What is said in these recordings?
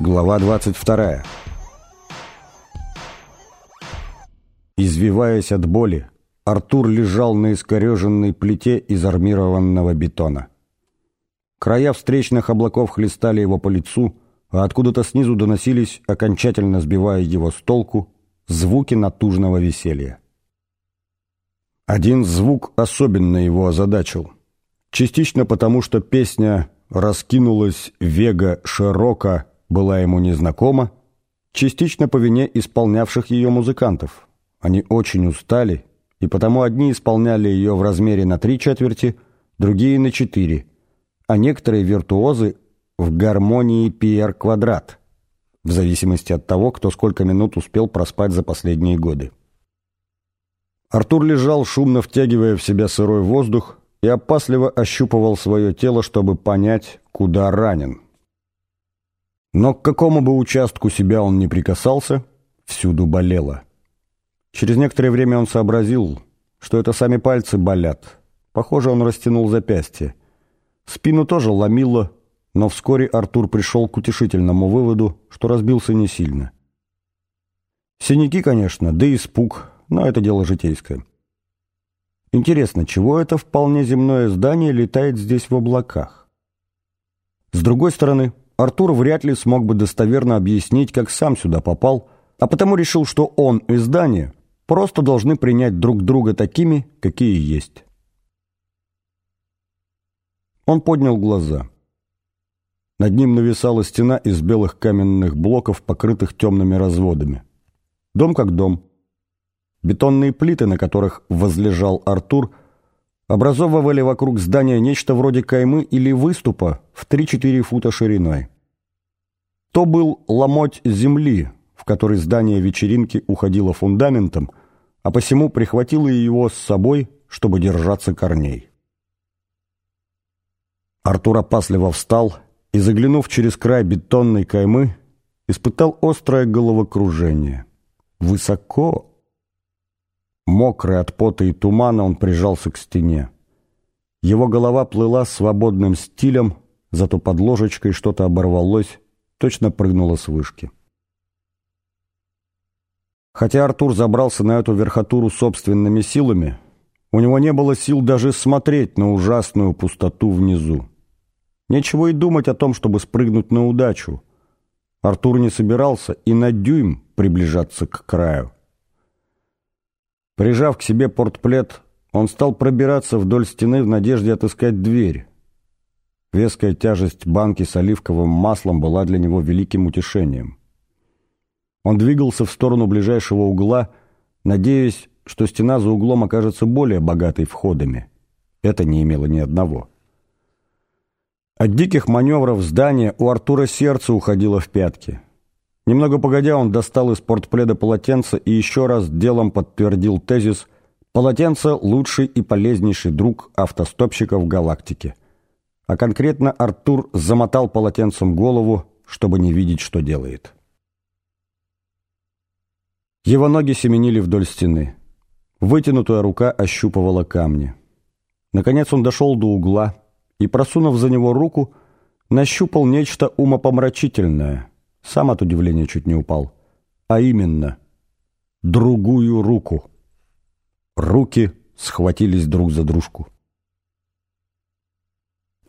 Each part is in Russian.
Глава 22. Извиваясь от боли, Артур лежал на искореженной плите из армированного бетона. Края встречных облаков хлестали его по лицу, а откуда-то снизу доносились, окончательно сбивая его с толку, звуки натужного веселья. Один звук особенно его озадачил. Частично потому, что песня раскинулась вега широко была ему незнакома, частично по вине исполнявших ее музыкантов. Они очень устали, и потому одни исполняли ее в размере на три четверти, другие на четыре, а некоторые виртуозы в гармонии пиер-квадрат, в зависимости от того, кто сколько минут успел проспать за последние годы. Артур лежал, шумно втягивая в себя сырой воздух, и опасливо ощупывал свое тело, чтобы понять, куда ранен. Но к какому бы участку себя он не прикасался, всюду болело. Через некоторое время он сообразил, что это сами пальцы болят. Похоже, он растянул запястье. Спину тоже ломило, но вскоре Артур пришел к утешительному выводу, что разбился не сильно. Синяки, конечно, да и испуг, но это дело житейское. Интересно, чего это вполне земное здание летает здесь в облаках? С другой стороны, Артур вряд ли смог бы достоверно объяснить, как сам сюда попал, а потому решил, что он и здание просто должны принять друг друга такими, какие есть. Он поднял глаза. Над ним нависала стена из белых каменных блоков, покрытых темными разводами. Дом как дом. Бетонные плиты, на которых возлежал Артур, образовывали вокруг здания нечто вроде каймы или выступа в 3-4 фута шириной. То был ломоть земли, в который здание вечеринки уходило фундаментом, а посему прихватило его с собой, чтобы держаться корней. Артур опасливо встал и, заглянув через край бетонной каймы, испытал острое головокружение. Высоко, Мокрый от пота и тумана он прижался к стене. Его голова плыла свободным стилем, зато под ложечкой что-то оборвалось, точно прыгнуло с вышки. Хотя Артур забрался на эту верхотуру собственными силами, у него не было сил даже смотреть на ужасную пустоту внизу. Нечего и думать о том, чтобы спрыгнуть на удачу. Артур не собирался и на дюйм приближаться к краю. Прижав к себе портплет, он стал пробираться вдоль стены в надежде отыскать дверь. Веская тяжесть банки с оливковым маслом была для него великим утешением. Он двигался в сторону ближайшего угла, надеясь, что стена за углом окажется более богатой входами. Это не имело ни одного. От диких маневров здания у Артура сердце уходило в пятки. Немного погодя, он достал из портпледа полотенце и еще раз делом подтвердил тезис «Полотенце – лучший и полезнейший друг автостопщиков галактики». А конкретно Артур замотал полотенцем голову, чтобы не видеть, что делает. Его ноги семенили вдоль стены. Вытянутая рука ощупывала камни. Наконец он дошел до угла и, просунув за него руку, нащупал нечто умопомрачительное – сам от удивления чуть не упал. А именно, другую руку. Руки схватились друг за дружку.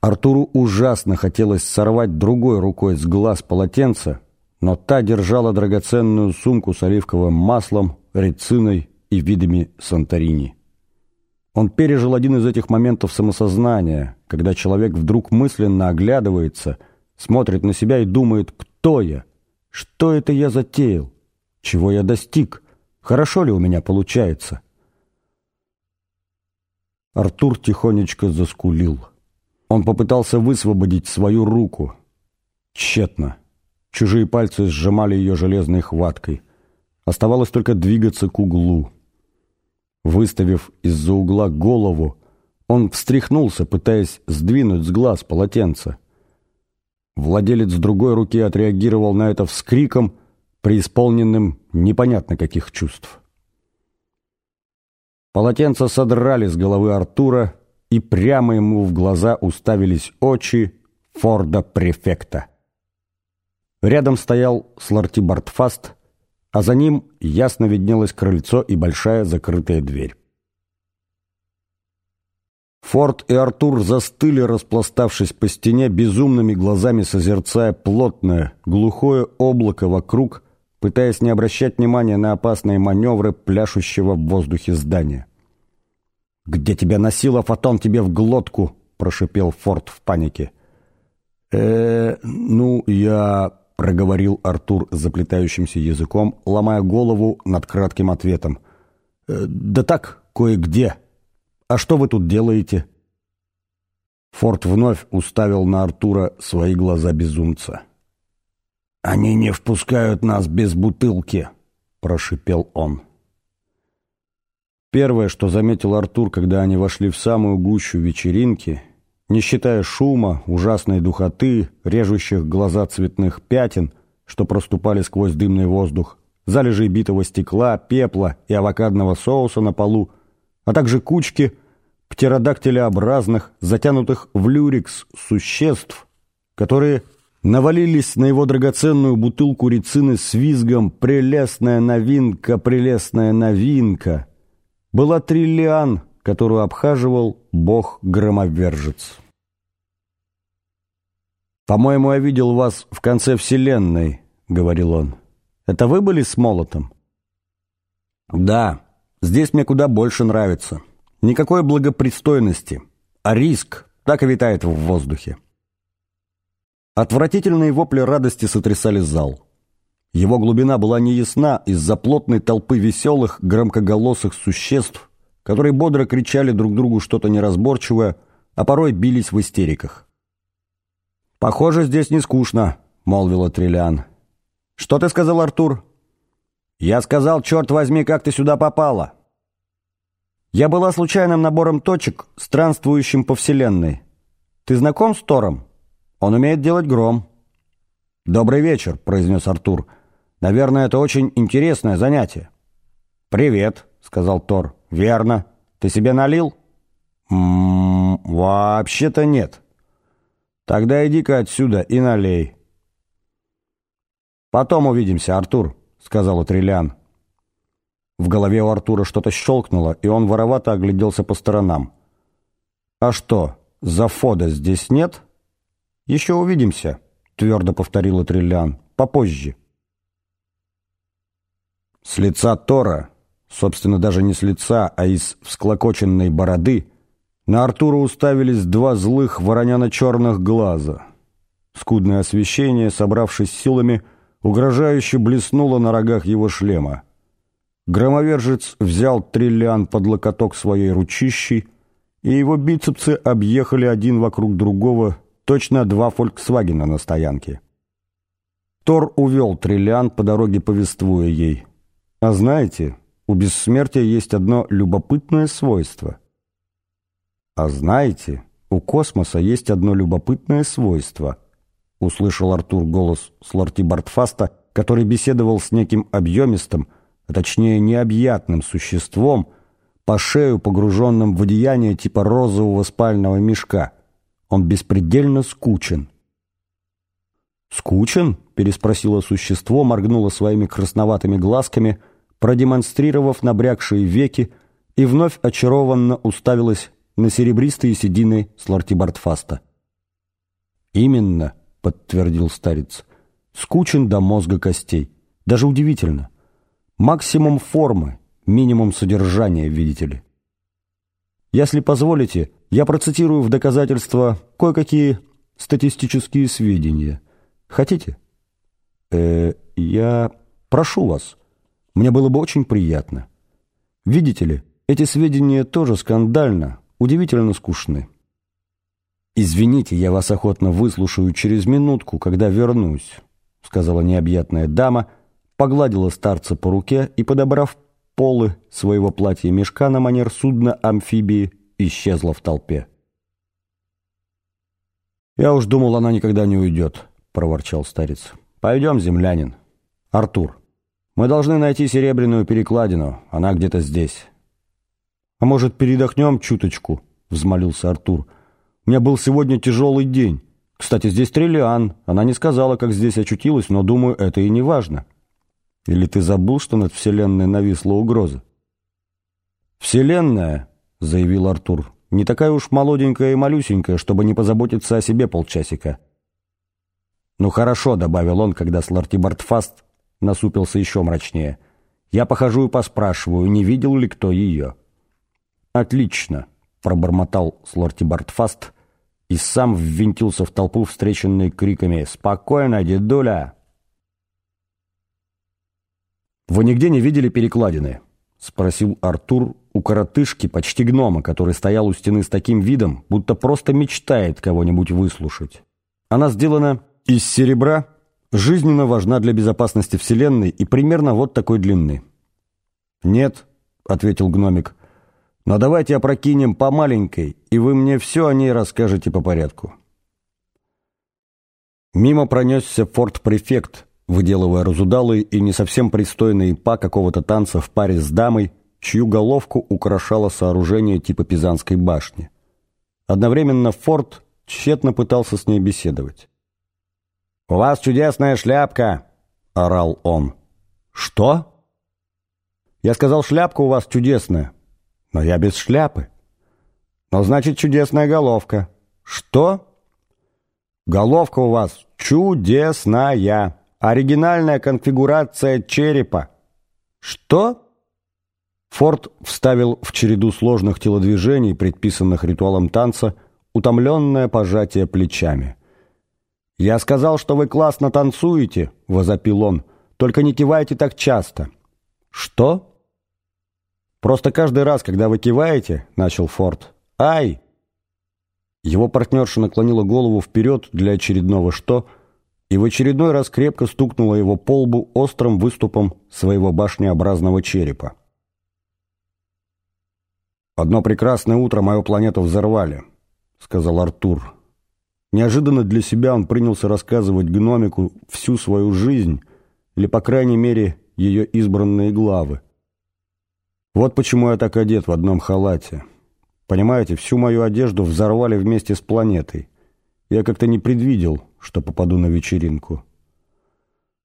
Артуру ужасно хотелось сорвать другой рукой с глаз полотенца, но та держала драгоценную сумку с оливковым маслом, рециной и видами Санторини. Он пережил один из этих моментов самосознания, когда человек вдруг мысленно оглядывается, смотрит на себя и думает «Кто я? Что это я затеял? Чего я достиг? Хорошо ли у меня получается? Артур тихонечко заскулил. Он попытался высвободить свою руку. Тщетно. Чужие пальцы сжимали ее железной хваткой. Оставалось только двигаться к углу. Выставив из-за угла голову, он встряхнулся, пытаясь сдвинуть с глаз полотенце. Владелец другой руки отреагировал на это вскриком, преисполненным непонятно каких чувств. Полотенце содрали с головы Артура, и прямо ему в глаза уставились очи Форда-префекта. Рядом стоял Сларти Бартфаст, а за ним ясно виднелось крыльцо и большая закрытая дверь. Форд и Артур застыли, распластавшись по стене, безумными глазами созерцая плотное, глухое облако вокруг, пытаясь не обращать внимания на опасные маневры пляшущего в воздухе здания. «Где тебя носило, Фотон, тебе в глотку!» — прошипел Форд в панике. э ну, я...» — проговорил Артур заплетающимся языком, ломая голову над кратким ответом. «Э, «Да так, кое-где. А что вы тут делаете?» Форд вновь уставил на Артура свои глаза безумца. «Они не впускают нас без бутылки», — прошипел он. Первое, что заметил Артур, когда они вошли в самую гущу вечеринки, не считая шума, ужасной духоты, режущих глаза цветных пятен, что проступали сквозь дымный воздух, залежей битого стекла, пепла и авокадного соуса на полу, а также кучки птеродактилеобразных, затянутых в люрикс существ, которые навалились на его драгоценную бутылку рецины с визгом «Прелестная новинка, прелестная новинка», была триллиан, которую обхаживал бог-громовержец. «По-моему, я видел вас в конце вселенной», — говорил он. «Это вы были с молотом?» «Да, здесь мне куда больше нравится. Никакой благопристойности, а риск так и витает в воздухе». Отвратительные вопли радости сотрясали зал. Его глубина была неясна из-за плотной толпы веселых, громкоголосых существ, которые бодро кричали друг другу что-то неразборчивое, а порой бились в истериках. «Похоже, здесь не скучно», — молвила Триллиан. «Что ты сказал, Артур?» «Я сказал, черт возьми, как ты сюда попала!» «Я была случайным набором точек, странствующим по Вселенной. Ты знаком с Тором? Он умеет делать гром». «Добрый вечер», — произнес Артур. Наверное, это очень интересное занятие». «Привет», — сказал Тор. «Верно. Ты себе налил?» «М-м, вообще-то нет». «Тогда иди-ка отсюда и налей». «Потом увидимся, Артур», — сказал Триллиан. В голове у Артура что-то щелкнуло, и он воровато огляделся по сторонам. «А что, Зафода здесь нет?» «Еще увидимся», — твердо повторила Триллиан. «Попозже». С лица Тора, собственно, даже не с лица, а из всклокоченной бороды, на Артура уставились два злых вороняно-черных глаза. Скудное освещение, собравшись силами, угрожающе блеснуло на рогах его шлема. Громовержец взял триллиан под локоток своей ручищей, и его бицепсы объехали один вокруг другого, точно два «Фольксвагена» на стоянке. Тор увел триллиан по дороге, повествуя ей. А знаете, у бессмертия есть одно любопытное свойство. А знаете, у космоса есть одно любопытное свойство. Услышал Артур голос Слорти Бартфаста, который беседовал с неким объемистым, а точнее необъятным существом, по шею погруженным в одеяние типа розового спального мешка. Он беспредельно скучен. «Скучен?» — переспросило существо, моргнуло своими красноватыми глазками, продемонстрировав набрякшие веки, и вновь очарованно уставилась на серебристые седины Слартибартфаста. «Именно», — подтвердил старец, — «скучен до мозга костей. Даже удивительно. Максимум формы, минимум содержания, видите ли. Если позволите, я процитирую в доказательство кое-какие статистические сведения. Хотите? Э, я прошу вас. Мне было бы очень приятно. Видите ли, эти сведения тоже скандально, удивительно скучны. «Извините, я вас охотно выслушаю через минутку, когда вернусь», сказала необъятная дама, погладила старца по руке и, подобрав полы своего платья-мешка на манер судна-амфибии исчезла в толпе. «Я уж думал, она никогда не уйдет», — проворчал старец. «Пойдем, землянин. Артур, мы должны найти серебряную перекладину. Она где-то здесь». «А может, передохнем чуточку?» — взмолился Артур. «У меня был сегодня тяжелый день. Кстати, здесь Триллиан. Она не сказала, как здесь очутилась, но, думаю, это и не важно». «Или ты забыл, что над Вселенной нависла угроза?» «Вселенная», — заявил Артур, — «не такая уж молоденькая и малюсенькая, чтобы не позаботиться о себе полчасика». «Ну хорошо», — добавил он, когда Слартибартфаст насупился еще мрачнее. «Я похожу и поспрашиваю, не видел ли кто ее». «Отлично», — пробормотал Слортибартфаст и сам ввинтился в толпу, встреченной криками «Спокойно, дедуля!». «Вы нигде не видели перекладины?» — спросил Артур у коротышки, почти гнома, который стоял у стены с таким видом, будто просто мечтает кого-нибудь выслушать. Она сделана из серебра, жизненно важна для безопасности Вселенной и примерно вот такой длины. «Нет», — ответил гномик, — «но давайте опрокинем по маленькой, и вы мне все о ней расскажете по порядку». Мимо пронесся форт-префект, выделывая разудалые и не совсем пристойные па какого-то танца в паре с дамой, чью головку украшало сооружение типа Пизанской башни. Одновременно форт тщетно пытался с ней беседовать. «У вас чудесная шляпка!» — орал он. «Что?» «Я сказал, шляпка у вас чудесная, но я без шляпы». «Но значит, чудесная головка». «Что?» «Головка у вас чудесная!» Оригинальная конфигурация черепа. Что? Форд вставил в череду сложных телодвижений, предписанных ритуалом танца, утомленное пожатие плечами. «Я сказал, что вы классно танцуете», — возопил он, — «только не кивайте так часто». «Что?» «Просто каждый раз, когда вы киваете», — начал Форд. «Ай!» Его партнерша наклонила голову вперед для очередного «что», — и в очередной раз крепко стукнула его по лбу острым выступом своего башнеобразного черепа. «Одно прекрасное утро мою планету взорвали», — сказал Артур. Неожиданно для себя он принялся рассказывать гномику всю свою жизнь, или, по крайней мере, ее избранные главы. Вот почему я так одет в одном халате. Понимаете, всю мою одежду взорвали вместе с планетой. Я как-то не предвидел, что попаду на вечеринку.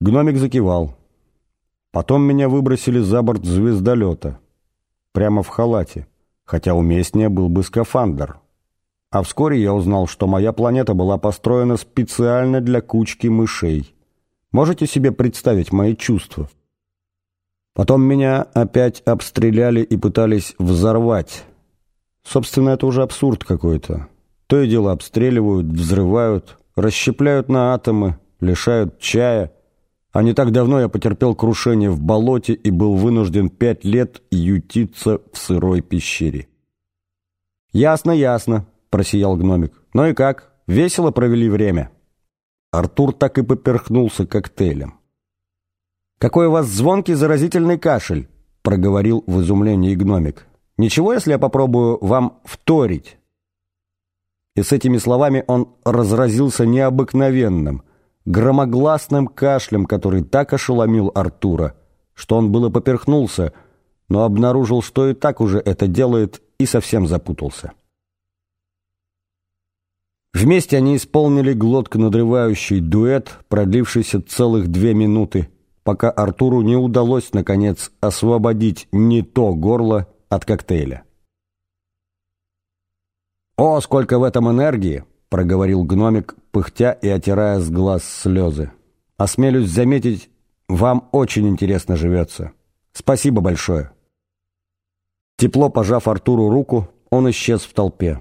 Гномик закивал. Потом меня выбросили за борт звездолета. Прямо в халате. Хотя уместнее был бы скафандр. А вскоре я узнал, что моя планета была построена специально для кучки мышей. Можете себе представить мои чувства? Потом меня опять обстреляли и пытались взорвать. Собственно, это уже абсурд какой-то. То и дело обстреливают, взрывают, расщепляют на атомы, лишают чая. А не так давно я потерпел крушение в болоте и был вынужден пять лет ютиться в сырой пещере. «Ясно, ясно», — просиял гномик. «Ну и как? Весело провели время?» Артур так и поперхнулся коктейлем. «Какой у вас звонкий заразительный кашель!» — проговорил в изумлении гномик. «Ничего, если я попробую вам вторить?» И с этими словами он разразился необыкновенным, громогласным кашлем, который так ошеломил Артура, что он было поперхнулся, но обнаружил, что и так уже это делает, и совсем запутался. Вместе они исполнили глотко-надрывающий дуэт, продлившийся целых две минуты, пока Артуру не удалось, наконец, освободить не то горло от коктейля. «О, сколько в этом энергии!» — проговорил гномик, пыхтя и отирая с глаз слезы. «Осмелюсь заметить, вам очень интересно живется. Спасибо большое». Тепло пожав Артуру руку, он исчез в толпе.